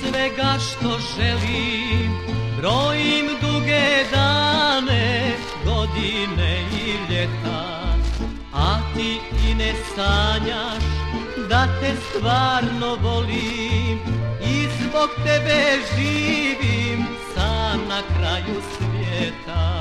svega što želim. Brojim duge dane, godine i ljeta. A ti i ne sanjaš da te stvarno volim. I zbog tebe živim sam na kraju svijeta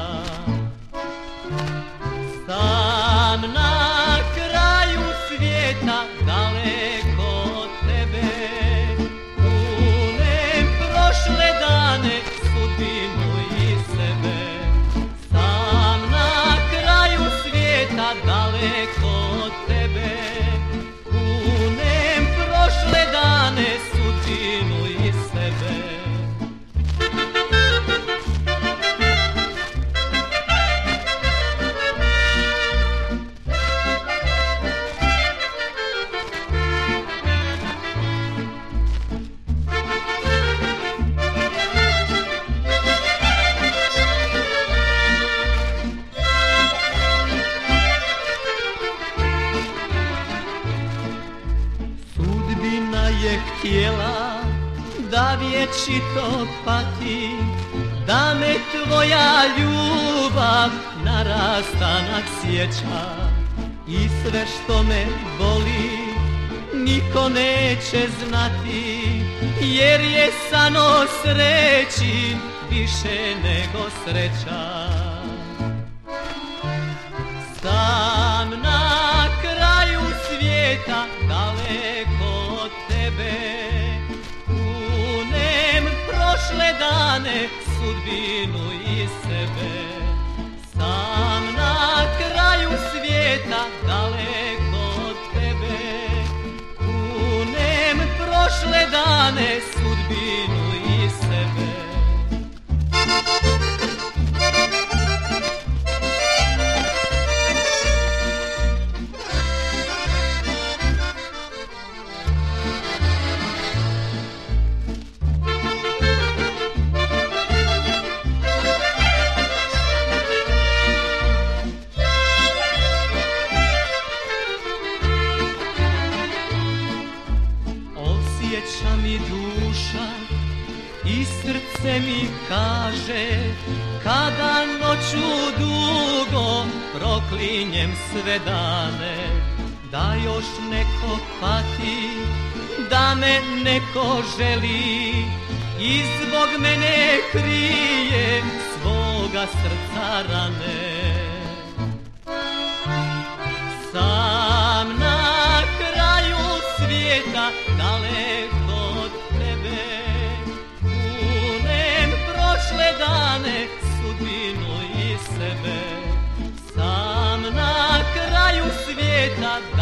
je htjela da vječito pati Da me tvoja ljubav na rastanak sjeća. I sve što me boli niko neće znati Jer je sano sreći više nego sreća dane sudbinu i sebe. Sam na kraju svijeta daleko i srce mi kaže Kada noću dugo proklinjem sve dane Da još neko pati, da me neko želi I zbog mene krije svoga srca rane sebe